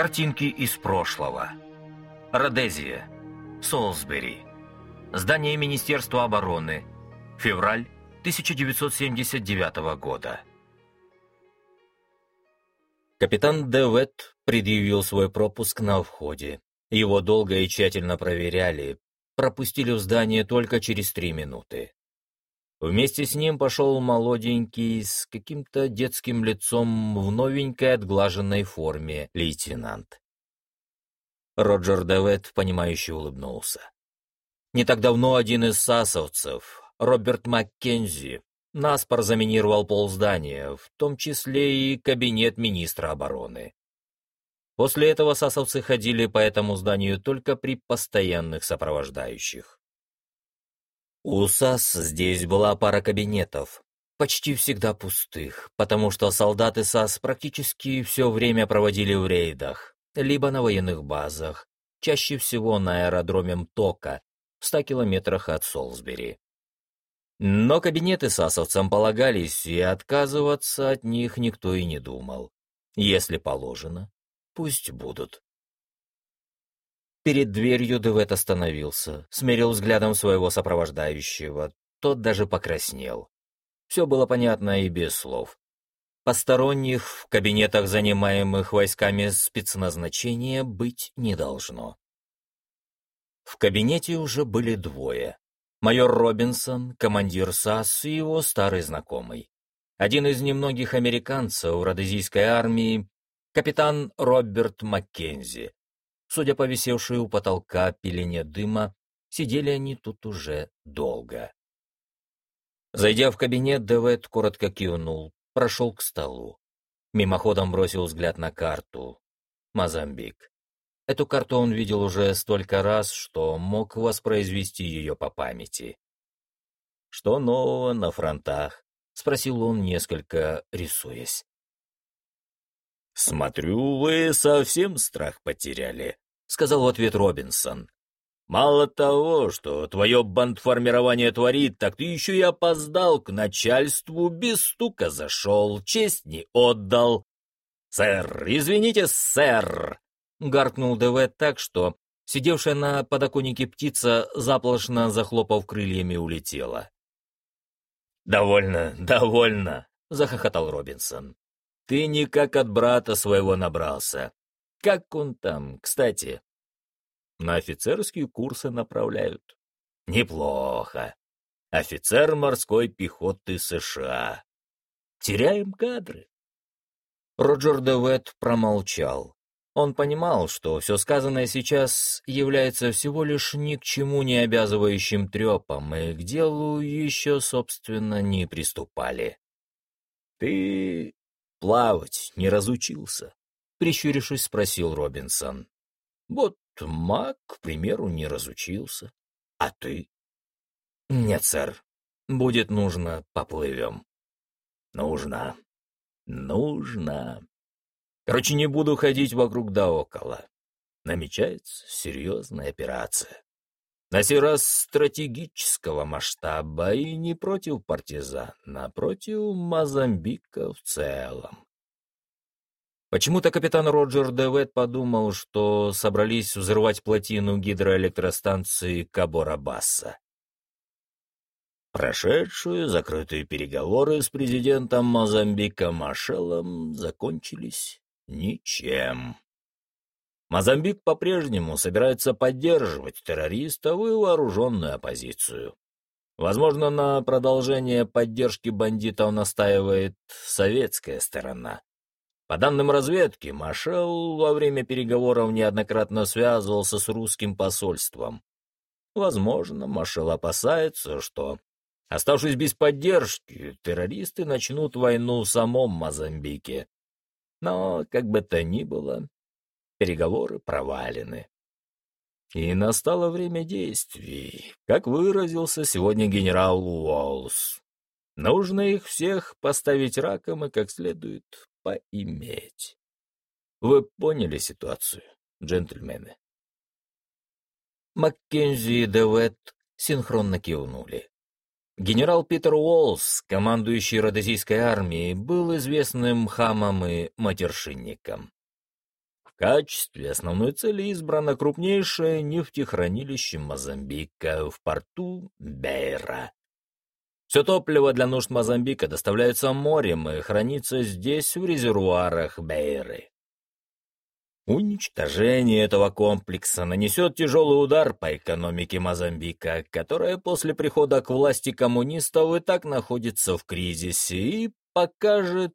Картинки из прошлого. Родезия. Солсбери. Здание Министерства обороны. Февраль 1979 года. Капитан Девет предъявил свой пропуск на входе. Его долго и тщательно проверяли, пропустили в здание только через три минуты. Вместе с ним пошел молоденький, с каким-то детским лицом в новенькой отглаженной форме лейтенант. Роджер Девет, понимающе улыбнулся. Не так давно один из сасовцев, Роберт Маккензи, наспор заминировал полздания, в том числе и кабинет министра обороны. После этого сасовцы ходили по этому зданию только при постоянных сопровождающих. У САС здесь была пара кабинетов, почти всегда пустых, потому что солдаты САС практически все время проводили в рейдах, либо на военных базах, чаще всего на аэродроме Мтока, в ста километрах от Солсбери. Но кабинеты сасовцам полагались, и отказываться от них никто и не думал. Если положено, пусть будут. Перед дверью Девет остановился, смерил взглядом своего сопровождающего. Тот даже покраснел. Все было понятно и без слов. Посторонних в кабинетах, занимаемых войсками спецназначения, быть не должно. В кабинете уже были двое. Майор Робинсон, командир САС и его старый знакомый. Один из немногих американцев в родезийской армии, капитан Роберт Маккензи, Судя по висевшей у потолка пелене дыма, сидели они тут уже долго. Зайдя в кабинет, Девет коротко кивнул, прошел к столу. Мимоходом бросил взгляд на карту. Мозамбик. Эту карту он видел уже столько раз, что мог воспроизвести ее по памяти. «Что нового на фронтах?» — спросил он, несколько рисуясь. «Смотрю, вы совсем страх потеряли», — сказал в ответ Робинсон. «Мало того, что твое бандформирование творит, так ты еще и опоздал к начальству, без стука зашел, честь не отдал». «Сэр, извините, сэр!» — гаркнул ДВ так, что сидевшая на подоконнике птица, заплошно захлопав крыльями, улетела. «Довольно, довольно!» — захохотал Робинсон. Ты никак от брата своего набрался. Как он там, кстати? На офицерские курсы направляют. Неплохо. Офицер морской пехоты США. Теряем кадры. Роджер Девет промолчал. Он понимал, что все сказанное сейчас является всего лишь ни к чему не обязывающим трепом, и к делу еще, собственно, не приступали. «Ты плавать не разучился?» — прищурившись, спросил Робинсон. «Вот маг, к примеру, не разучился. А ты?» «Нет, сэр. Будет нужно, поплывем». «Нужно. Нужно. Короче, не буду ходить вокруг да около. Намечается серьезная операция. На сей раз стратегического масштаба и не против партизан, а против Мозамбика в целом. Почему-то капитан Роджер Девет подумал, что собрались взрывать плотину гидроэлектростанции Кабора-Басса. Прошедшие закрытые переговоры с президентом Мозамбика Машелом закончились ничем. Мозамбик по-прежнему собирается поддерживать террористов и вооруженную оппозицию. Возможно, на продолжение поддержки бандитов настаивает советская сторона. По данным разведки, Машел во время переговоров неоднократно связывался с русским посольством. Возможно, Машел опасается, что, оставшись без поддержки, террористы начнут войну в самом Мозамбике. Но, как бы то ни было, переговоры провалены. И настало время действий, как выразился сегодня генерал Уоллс. Нужно их всех поставить раком и как следует поиметь. Вы поняли ситуацию, джентльмены? Маккензи и Девет синхронно кивнули. Генерал Питер Уоллс, командующий Родозийской армией, был известным хамом и матершинником. Качестве основной цели избрано крупнейшее нефтехранилище Мозамбика в порту Бейра. Все топливо для нужд Мозамбика доставляется морем и хранится здесь, в резервуарах Бейры. Уничтожение этого комплекса нанесет тяжелый удар по экономике Мозамбика, которая после прихода к власти коммунистов и так находится в кризисе, и покажет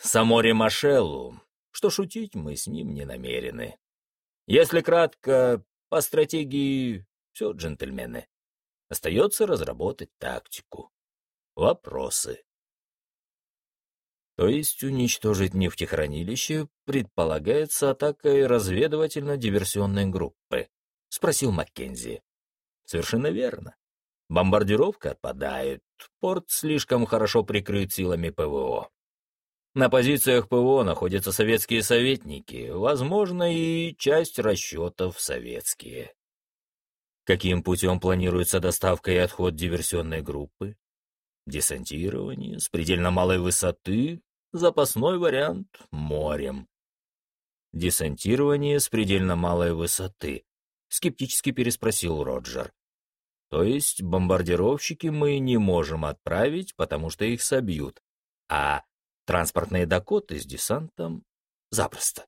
Саморе Машеллу, что шутить мы с ним не намерены. Если кратко, по стратегии все, джентльмены. Остается разработать тактику. Вопросы. То есть уничтожить нефтехранилище предполагается атакой разведывательно-диверсионной группы? Спросил Маккензи. Совершенно верно. Бомбардировка отпадает. Порт слишком хорошо прикрыт силами ПВО. На позициях ПВО находятся советские советники, возможно, и часть расчетов советские. Каким путем планируется доставка и отход диверсионной группы? Десантирование с предельно малой высоты Запасной вариант — морем. Десантирование с предельно малой высоты. Скептически переспросил Роджер. То есть бомбардировщики мы не можем отправить, потому что их собьют, а транспортные Дакоты с десантом запросто.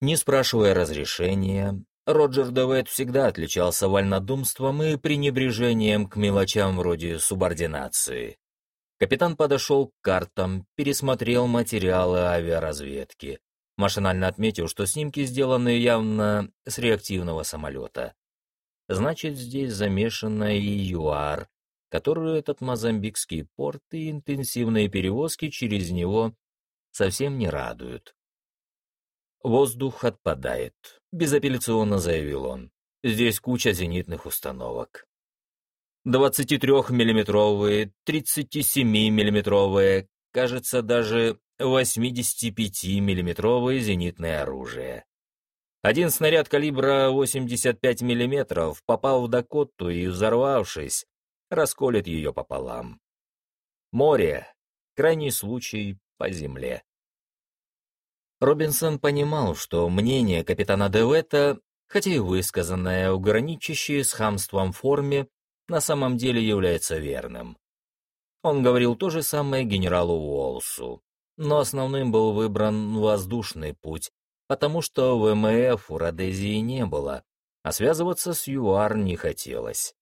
Не спрашивая разрешения, Роджер Девет всегда отличался вольнодумством и пренебрежением к мелочам вроде субординации. Капитан подошел к картам, пересмотрел материалы авиаразведки, машинально отметил, что снимки сделаны явно с реактивного самолета. Значит, здесь замешана и ЮАР, которую этот мозамбикский порт и интенсивные перевозки через него совсем не радуют. «Воздух отпадает», — безапелляционно заявил он. «Здесь куча зенитных установок. 23-миллиметровые, 37-миллиметровые, кажется, даже 85-миллиметровые зенитные оружия. Один снаряд калибра 85 мм попал в Дакоту и, взорвавшись, расколет ее пополам. Море — крайний случай по земле. Робинсон понимал, что мнение капитана Девета, хотя и высказанное в с хамством форме, на самом деле является верным. Он говорил то же самое генералу Уолсу, но основным был выбран воздушный путь, потому что ВМФ у Родезии не было, а связываться с ЮАР не хотелось.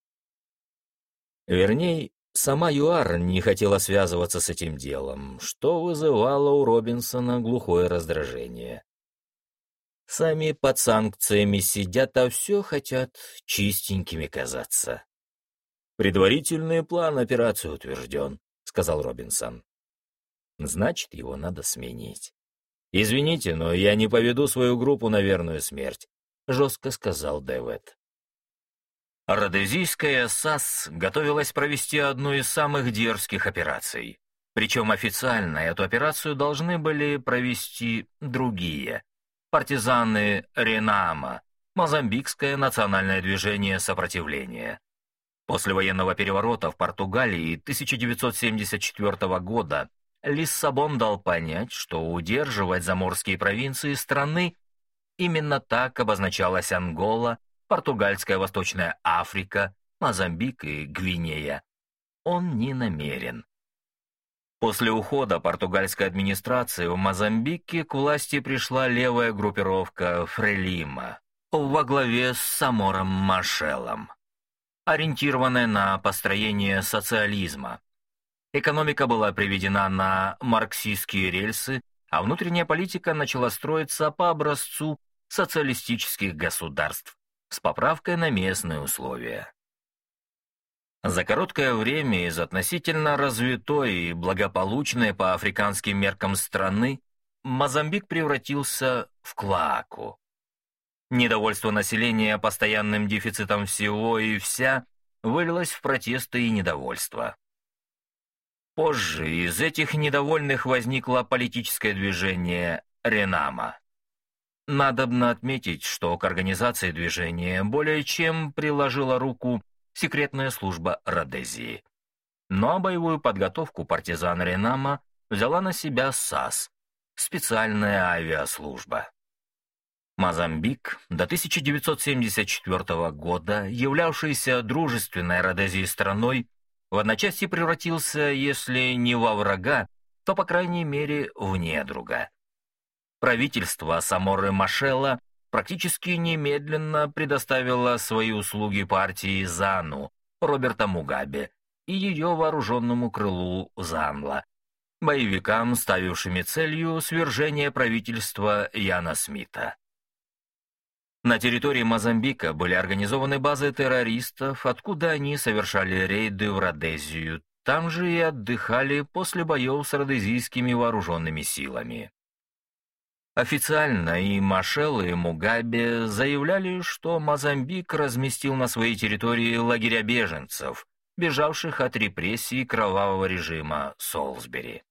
Вернее, сама ЮАР не хотела связываться с этим делом, что вызывало у Робинсона глухое раздражение. Сами под санкциями сидят, а все хотят чистенькими казаться. «Предварительный план операции утвержден», — сказал Робинсон. «Значит, его надо сменить». «Извините, но я не поведу свою группу на верную смерть», — жестко сказал Дэвид. Родезийская САС готовилась провести одну из самых дерзких операций. Причем официально эту операцию должны были провести другие. Партизаны Ренама, Мозамбикское национальное движение сопротивления. После военного переворота в Португалии 1974 года Лиссабон дал понять, что удерживать заморские провинции страны именно так обозначалась Ангола, Португальская Восточная Африка, Мозамбик и Гвинея. Он не намерен. После ухода португальской администрации в Мозамбике к власти пришла левая группировка Фрелима во главе с Самором Машелом ориентированная на построение социализма. Экономика была приведена на марксистские рельсы, а внутренняя политика начала строиться по образцу социалистических государств с поправкой на местные условия. За короткое время из относительно развитой и благополучной по африканским меркам страны Мозамбик превратился в клаку. Недовольство населения постоянным дефицитом всего и вся вылилось в протесты и недовольство. Позже из этих недовольных возникло политическое движение «Ренама». Надобно отметить, что к организации движения более чем приложила руку секретная служба Родезии. Но боевую подготовку партизан Ренама взяла на себя САС, специальная авиаслужба. Мозамбик, до 1974 года являвшийся дружественной Родезией страной, в одночасье превратился, если не во врага, то, по крайней мере, в недруга. Правительство Саморы Машела практически немедленно предоставило свои услуги партии ЗАНУ Роберта Мугабе и ее вооруженному крылу ЗАНЛА, боевикам, ставившими целью свержение правительства Яна Смита. На территории Мозамбика были организованы базы террористов, откуда они совершали рейды в Родезию. Там же и отдыхали после боев с родезийскими вооруженными силами. Официально и Машел, и Мугабе заявляли, что Мозамбик разместил на своей территории лагеря беженцев, бежавших от репрессий кровавого режима Солсбери.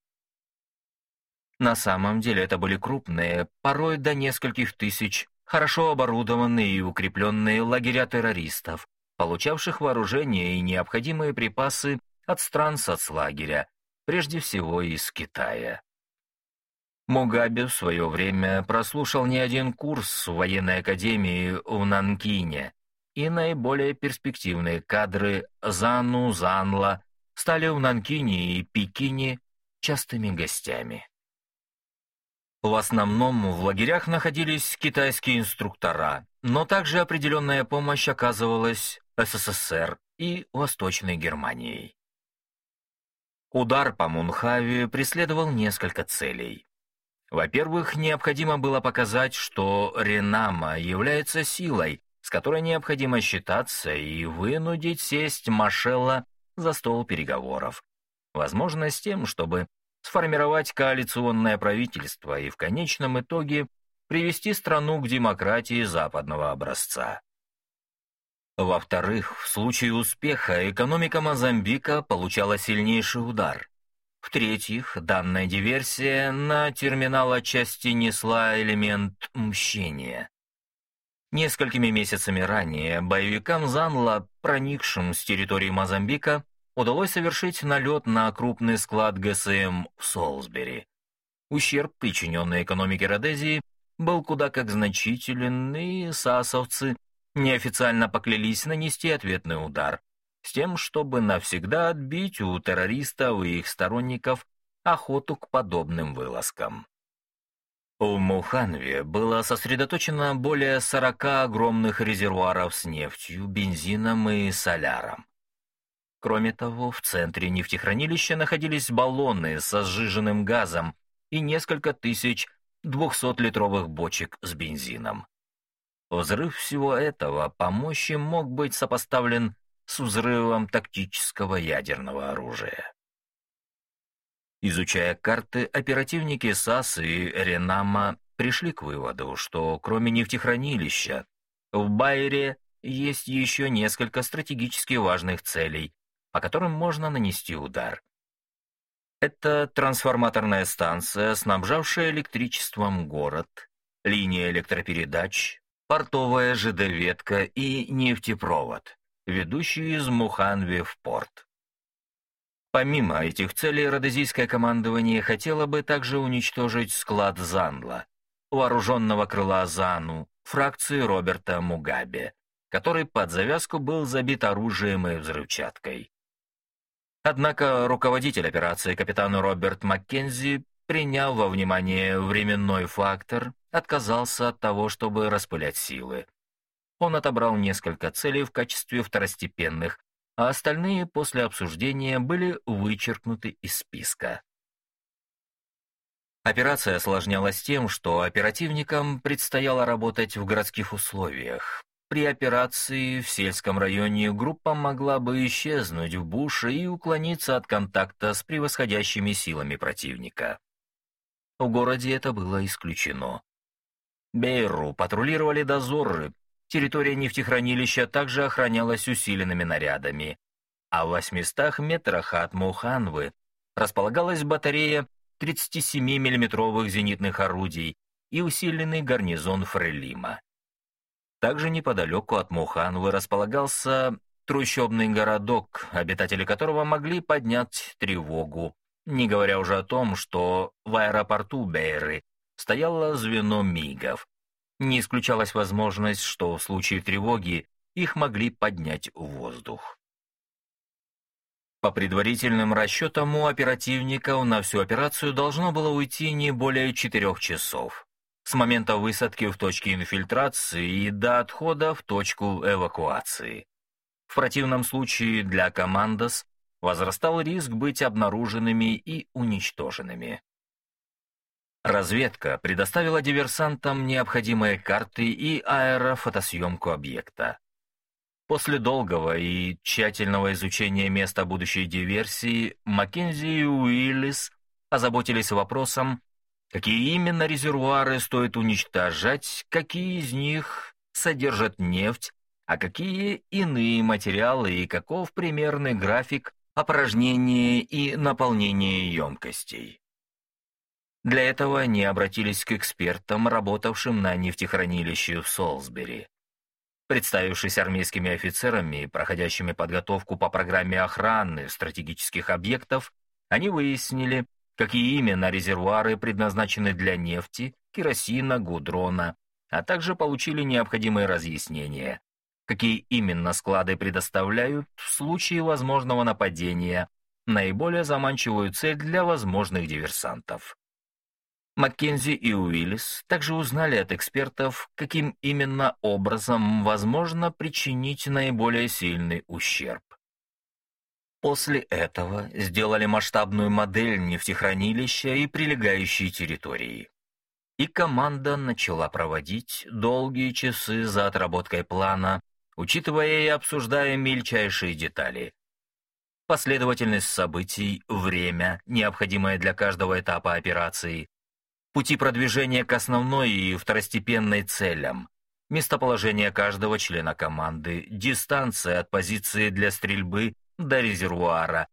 На самом деле это были крупные, порой до нескольких тысяч хорошо оборудованные и укрепленные лагеря террористов, получавших вооружение и необходимые припасы от стран соцлагеря, прежде всего из Китая. Мугаби в свое время прослушал не один курс в военной академии в Нанкине, и наиболее перспективные кадры Зану, Занла стали в Нанкине и Пекине частыми гостями. В основном в лагерях находились китайские инструктора, но также определенная помощь оказывалась СССР и Восточной Германией. Удар по Мунхаве преследовал несколько целей. Во-первых, необходимо было показать, что Ренама является силой, с которой необходимо считаться и вынудить сесть Машелла за стол переговоров. Возможно, с тем, чтобы сформировать коалиционное правительство и в конечном итоге привести страну к демократии западного образца. Во-вторых, в случае успеха экономика Мозамбика получала сильнейший удар. В-третьих, данная диверсия на терминал отчасти несла элемент мщения. Несколькими месяцами ранее боевикам Занла, проникшим с территории Мозамбика, удалось совершить налет на крупный склад ГСМ в Солсбери. Ущерб, причиненный экономике Родезии, был куда как значителен, и сасовцы неофициально поклялись нанести ответный удар, с тем, чтобы навсегда отбить у террористов и их сторонников охоту к подобным вылазкам. У Муханве было сосредоточено более 40 огромных резервуаров с нефтью, бензином и соляром. Кроме того, в центре нефтехранилища находились баллоны со сжиженным газом и несколько тысяч 200-литровых бочек с бензином. Взрыв всего этого по мощи мог быть сопоставлен с взрывом тактического ядерного оружия. Изучая карты, оперативники САС и Ренама пришли к выводу, что кроме нефтехранилища, в Байере есть еще несколько стратегически важных целей, по которым можно нанести удар. Это трансформаторная станция, снабжавшая электричеством город, линия электропередач, портовая ЖД-ветка и нефтепровод, ведущий из Муханви в порт. Помимо этих целей, родозийское командование хотело бы также уничтожить склад Зандла, вооруженного крыла Зану, фракции Роберта Мугабе, который под завязку был забит оружием и взрывчаткой. Однако руководитель операции капитан Роберт Маккензи, приняв во внимание временной фактор, отказался от того, чтобы распылять силы. Он отобрал несколько целей в качестве второстепенных, а остальные после обсуждения были вычеркнуты из списка. Операция осложнялась тем, что оперативникам предстояло работать в городских условиях, при операции в сельском районе группа могла бы исчезнуть в буше и уклониться от контакта с превосходящими силами противника. В городе это было исключено. Бейру патрулировали дозоры, территория нефтехранилища также охранялась усиленными нарядами, а в 800 метрах от Муханвы располагалась батарея 37 миллиметровых зенитных орудий и усиленный гарнизон Фрелима. Также неподалеку от Муханвы располагался трущобный городок, обитатели которого могли поднять тревогу, не говоря уже о том, что в аэропорту Бейры стояло звено МИГов, Не исключалась возможность, что в случае тревоги их могли поднять в воздух. По предварительным расчетам у оперативников на всю операцию должно было уйти не более четырех часов. С момента высадки в точке инфильтрации и до отхода в точку эвакуации. В противном случае для командос возрастал риск быть обнаруженными и уничтоженными. Разведка предоставила диверсантам необходимые карты и аэрофотосъемку объекта. После долгого и тщательного изучения места будущей диверсии Маккензи и Уиллис озаботились вопросом, какие именно резервуары стоит уничтожать, какие из них содержат нефть, а какие иные материалы и каков примерный график опорожнения и наполнения емкостей. Для этого они обратились к экспертам, работавшим на нефтехранилище в Солсбери. Представившись армейскими офицерами, проходящими подготовку по программе охраны стратегических объектов, они выяснили, какие именно резервуары предназначены для нефти, керосина, гудрона, а также получили необходимые разъяснения, какие именно склады предоставляют в случае возможного нападения, наиболее заманчивую цель для возможных диверсантов. Маккензи и Уиллис также узнали от экспертов, каким именно образом возможно причинить наиболее сильный ущерб. После этого сделали масштабную модель нефтехранилища и прилегающей территории. И команда начала проводить долгие часы за отработкой плана, учитывая и обсуждая мельчайшие детали. Последовательность событий, время, необходимое для каждого этапа операции, пути продвижения к основной и второстепенной целям, местоположение каждого члена команды, дистанция от позиции для стрельбы до резервуара,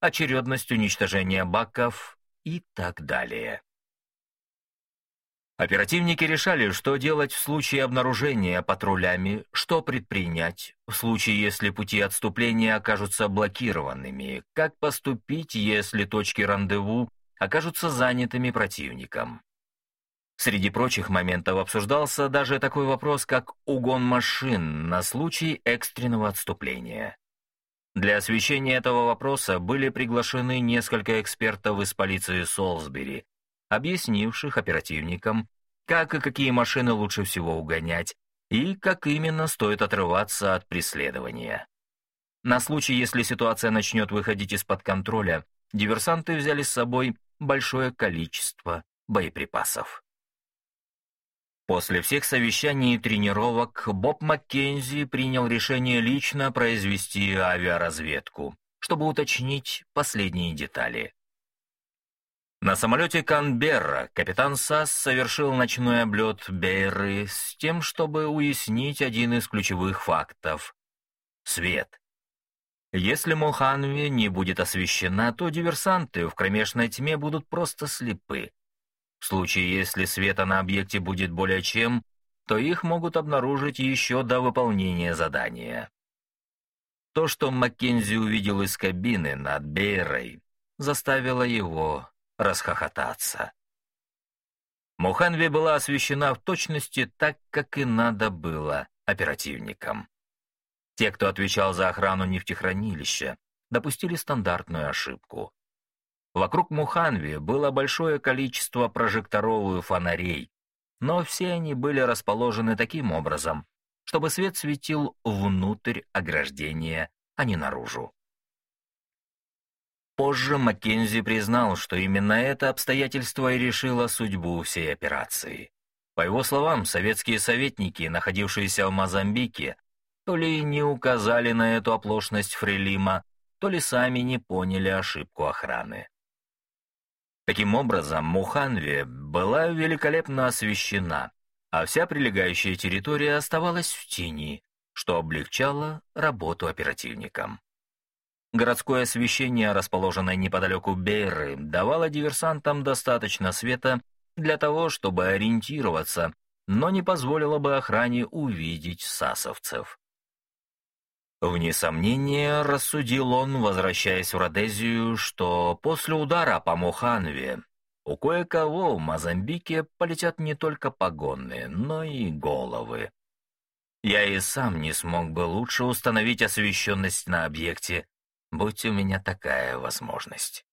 очередность уничтожения баков и так далее. Оперативники решали, что делать в случае обнаружения патрулями, что предпринять, в случае, если пути отступления окажутся блокированными, как поступить, если точки рандеву окажутся занятыми противником. Среди прочих моментов обсуждался даже такой вопрос, как угон машин на случай экстренного отступления. Для освещения этого вопроса были приглашены несколько экспертов из полиции Солсбери, объяснивших оперативникам, как и какие машины лучше всего угонять, и как именно стоит отрываться от преследования. На случай, если ситуация начнет выходить из-под контроля, диверсанты взяли с собой большое количество боеприпасов. После всех совещаний и тренировок Боб Маккензи принял решение лично произвести авиаразведку, чтобы уточнить последние детали. На самолете Канберра капитан САС совершил ночной облет Бейры с тем, чтобы уяснить один из ключевых фактов — свет. Если Моханви не будет освещена, то диверсанты в кромешной тьме будут просто слепы. В случае, если света на объекте будет более чем, то их могут обнаружить еще до выполнения задания. То, что Маккензи увидел из кабины над Бейрой, заставило его расхохотаться. Муханви была освещена в точности так, как и надо было оперативникам. Те, кто отвечал за охрану нефтехранилища, допустили стандартную ошибку. Вокруг Муханви было большое количество прожекторов и фонарей, но все они были расположены таким образом, чтобы свет светил внутрь ограждения, а не наружу. Позже Маккензи признал, что именно это обстоятельство и решило судьбу всей операции. По его словам, советские советники, находившиеся в Мозамбике, то ли не указали на эту оплошность Фрелима, то ли сами не поняли ошибку охраны. Таким образом, Муханви была великолепно освещена, а вся прилегающая территория оставалась в тени, что облегчало работу оперативникам. Городское освещение, расположенное неподалеку Бейры, давало диверсантам достаточно света для того, чтобы ориентироваться, но не позволило бы охране увидеть сасовцев. Вне сомнения, рассудил он, возвращаясь в Родезию, что после удара по Моханве У кое-кого в Мозамбике полетят не только погоны, но и головы. Я и сам не смог бы лучше установить освещенность на объекте, будь у меня такая возможность.